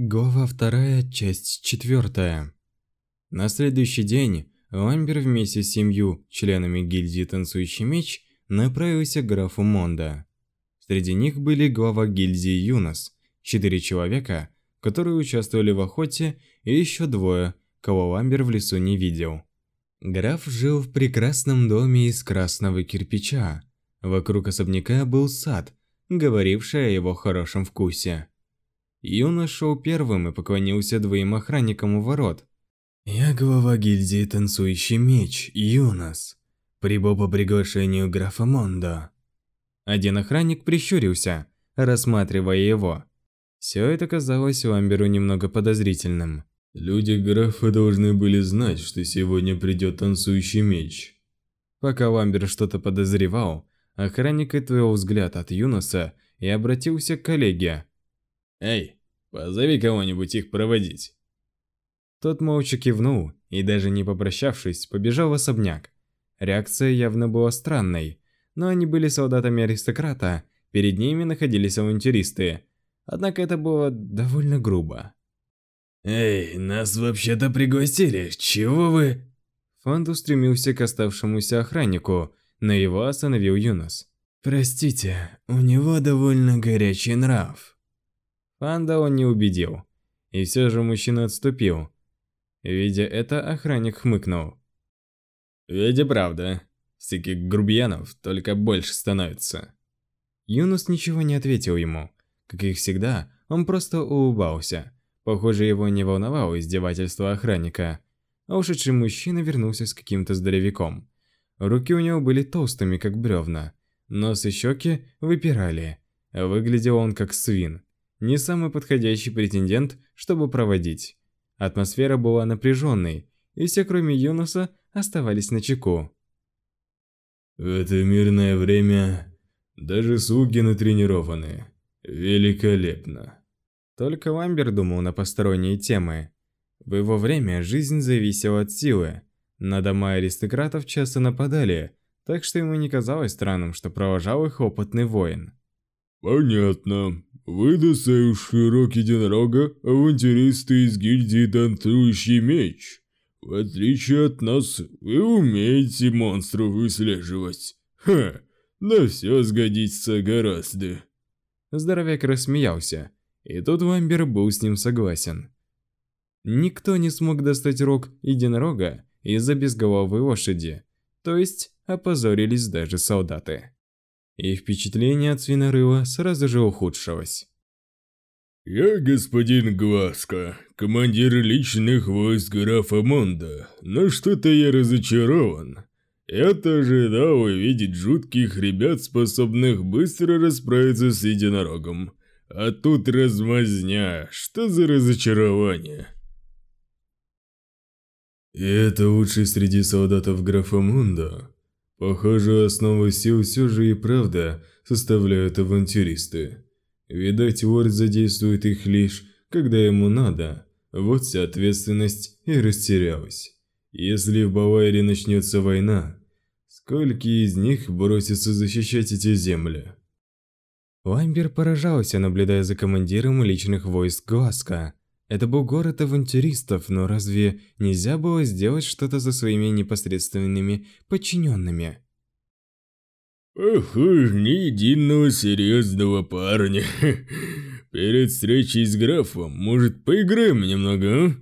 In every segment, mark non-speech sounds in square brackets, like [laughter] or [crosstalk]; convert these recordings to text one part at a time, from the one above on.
Глава вторая, часть четвертая. На следующий день Ламбер вместе с семью членами гильдии «Танцующий меч» направился к графу Монда. Среди них были глава гильдии Юнос, четыре человека, которые участвовали в охоте, и еще двое, кого Ламбер в лесу не видел. Граф жил в прекрасном доме из красного кирпича. Вокруг особняка был сад, говоривший о его хорошем вкусе. Юна шел первым и поклонился двоим охранникам у ворот. «Я глава гильдии «Танцующий меч», Юнас. Прибыл по приглашению графа Мондо». Один охранник прищурился, рассматривая его. Все это казалось Ламберу немного подозрительным. Люди графа должны были знать, что сегодня придет танцующий меч. Пока Ламбер что-то подозревал, охранник отвел взгляд от Юноса и обратился к коллеге. «Эй, позови кого-нибудь их проводить». Тот молча кивнул и, даже не попрощавшись, побежал в особняк. Реакция явно была странной, но они были солдатами аристократа, перед ними находились авантюристы. Однако это было довольно грубо. «Эй, нас вообще-то пригласили, чего вы...» Фонд устремился к оставшемуся охраннику, но его остановил Юнос. «Простите, у него довольно горячий нрав». Фанда он не убедил. И все же мужчина отступил. Видя это, охранник хмыкнул. «Ведь и правда, всяких грубиянов только больше становится». Юнус ничего не ответил ему. Как и всегда, он просто улыбался. Похоже, его не волновало издевательство охранника. А ушедший мужчина вернулся с каким-то здоровяком. Руки у него были толстыми, как бревна. Нос и щеки выпирали. Выглядел он как свин не самый подходящий претендент, чтобы проводить. Атмосфера была напряженной, и все, кроме Юноса, оставались на чеку. В это мирное время даже слуги натренированы. Великолепно. Только Ламбер думал на посторонние темы. В его время жизнь зависела от силы. На дома аристократов часто нападали, так что ему не казалось странным, что провожал их опытный воин. «Понятно. Вы достающие рок единорога, авантюристы из гильдии Танцующий Меч. В отличие от нас, вы умеете монстров выслеживать. Ха, да все сгодится гораздо». Здоровяк рассмеялся, и тут Вамбер был с ним согласен. Никто не смог достать рог единорога из-за безголовой лошади, то есть опозорились даже солдаты и впечатление от свинорыла сразу же ухудшилось. «Я господин Глазко, командир личных войск графа Монда, но что-то я разочарован. Я-то ожидал увидеть жутких ребят, способных быстро расправиться с единорогом. А тут размазня, что за разочарование?» «И это лучший среди солдатов графа Монда?» Похоже, основу сил все же и правда составляют авантюристы. Видать, Уорд задействует их лишь, когда ему надо. Вот вся ответственность и растерялась. Если в Баварии начнется война, сколько из них бросятся защищать эти земли? Ламбер поражался, наблюдая за командиром личных войск Глазка. Это был город авантюристов, но разве нельзя было сделать что-то за своими непосредственными подчиненными? Похоже, ни единого серьезного парня. Перед встречей с графом, может, поиграем немного, а?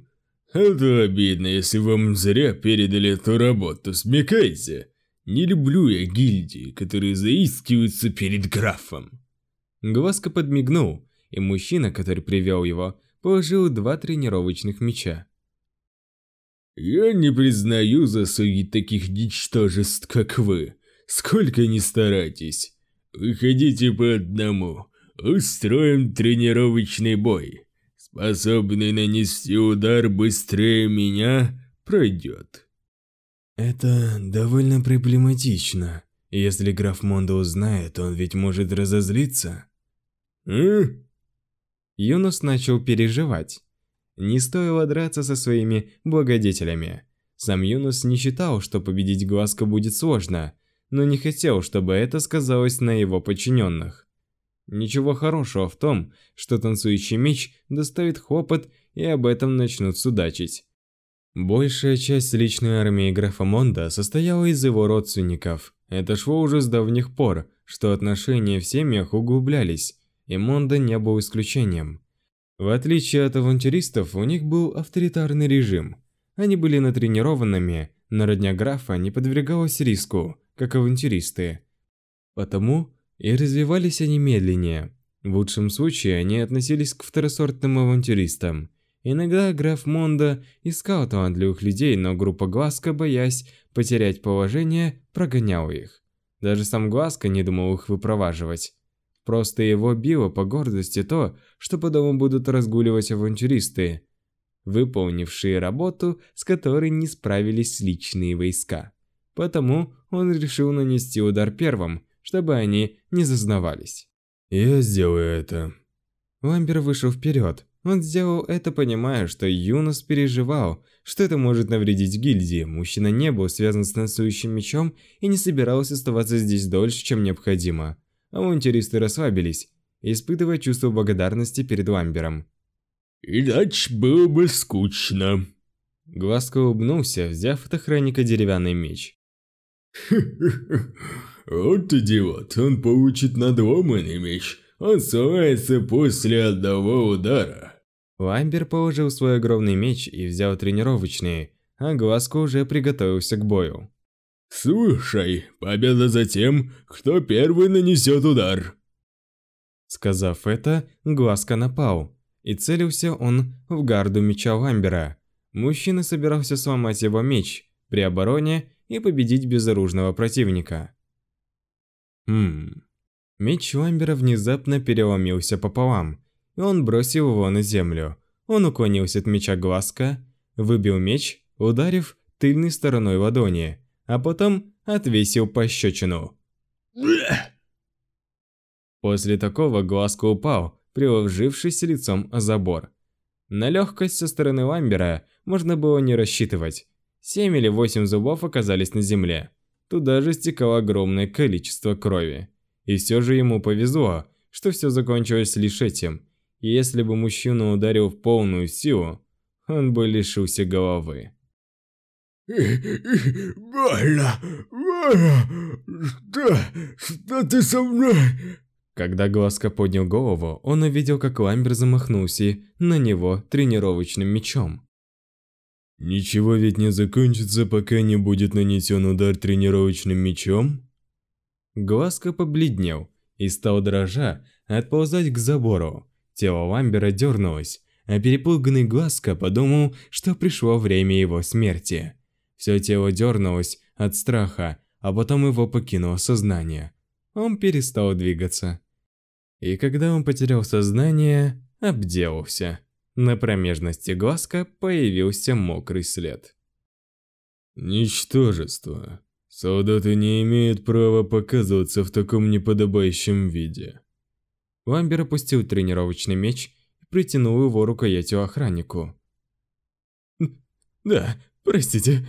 А то обидно, если вам зря передали эту работу, смекайте. Не люблю я гильдии, которые заискиваются перед графом. Глазка подмигнул, и мужчина, который привел его, положил два тренировочных мяча. «Я не признаю заслуги таких ничтожеств, как вы. Сколько ни старайтесь. Выходите по одному. Устроим тренировочный бой. Способный нанести удар быстрее меня пройдет». «Это довольно проблематично. Если граф Мондо узнает, он ведь может разозлиться». «А?» Юнус начал переживать. Не стоило драться со своими благодетелями. Сам Юнус не считал, что победить Глазка будет сложно, но не хотел, чтобы это сказалось на его подчиненных. Ничего хорошего в том, что танцующий меч доставит хлопот и об этом начнут судачить. Большая часть личной армии графа Монда состояла из его родственников. Это шло уже с давних пор, что отношения в семьях углублялись, и Монда не был исключением. В отличие от авантюристов, у них был авторитарный режим. Они были натренированными, но родня графа не подвергалась риску, как авантюристы. Потому и развивались они медленнее. В лучшем случае они относились к второсортным авантюристам. Иногда граф Мондо искал талантливых людей, но группа Глазка, боясь потерять положение, прогоняла их. Даже сам Глазка не думал их выпроваживать. Просто его било по гордости то, что по дому будут разгуливать авантюристы, выполнившие работу, с которой не справились личные войска. Потому он решил нанести удар первым, чтобы они не зазнавались. «Я сделаю это». Ламбер вышел вперед. Он сделал это, понимая, что Юнос переживал, что это может навредить гильдии. Мужчина не был связан с танцующим мечом и не собирался оставаться здесь дольше, чем необходимо. Авантюристы расслабились, испытывая чувство благодарности перед Ламбером. «Иначе было бы скучно». Глазко улыбнулся, взяв от охранника деревянный меч. [laughs] Вот идиот, он получит надломанный меч. Он сломается после одного удара. Ламбер положил свой огромный меч и взял тренировочный, а Глазко уже приготовился к бою. «Слушай, победа за тем, кто первый нанесет удар!» Сказав это, Глазко напал, и целился он в гарду меча Ламбера. Мужчина собирался сломать его меч при обороне и победить безоружного противника. Хм. Меч Ламбера внезапно переломился пополам, и он бросил его на землю. Он уклонился от меча Глазка, выбил меч, ударив тыльной стороной ладони, а потом отвесил пощечину. После такого Глазко упал, приложившись лицом о забор. На легкость со стороны Ламбера можно было не рассчитывать. Семь или восемь зубов оказались на земле. Туда же стекало огромное количество крови. И все же ему повезло, что все закончилось лишь этим. И если бы мужчина ударил в полную силу, он бы лишился головы. «Больно! Больно! Что? Что ты со мной?» Когда Глазко поднял голову, он увидел, как Ламбер замахнулся на него тренировочным мечом. Ничего ведь не закончится, пока не будет нанесен удар тренировочным мечом? Глазко побледнел и стал дрожа отползать к забору. Тело Ламбера дернулось, а перепуганный Глазко подумал, что пришло время его смерти. Все тело дернулось от страха, а потом его покинуло сознание. Он перестал двигаться. И когда он потерял сознание, обделался. На промежности глазка появился мокрый след. Ничтожество. Солдаты не имеют права показываться в таком неподобающем виде. Ламбер опустил тренировочный меч и притянул его рукоятью охраннику. «Да, простите».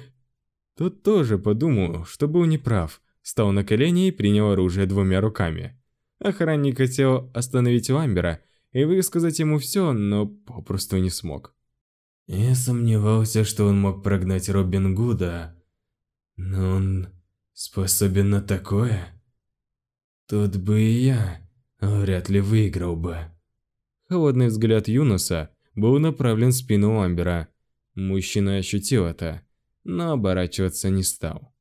Тот тоже подумал, что был неправ, стал на колени и принял оружие двумя руками. Охранник хотел остановить Ламбера, и высказать ему все, но попросту не смог. Я сомневался, что он мог прогнать Робин Гуда, но он способен на такое. Тут бы и я вряд ли выиграл бы. Холодный взгляд Юноса был направлен в спину Ламбера. Мужчина ощутил это, но оборачиваться не стал.